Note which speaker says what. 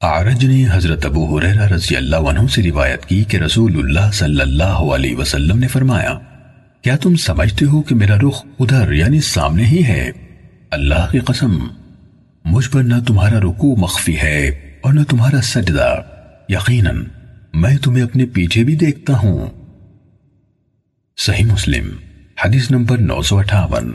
Speaker 1: Arch نے حضرت ابو حریرہ رضی اللہ عنہ سے روایت کی کہ رسول اللہ صلی اللہ علیہ وسلم نے فرمایا، کیا تم سمجھتے ہو کہ میرا رخ ادھر یعنی سامنے ہی ہے؟ اللہ کی قسم، مجھ پر نہ تمہارا رکوع مخفی ہے اور نہ تمہارا سجدہ۔ یقیناً، میں تمہیں اپنے پیچھے بھی دیکھتا ہوں۔ صحیح مسلم، حدیث نمبر نو سو اٹھاون۔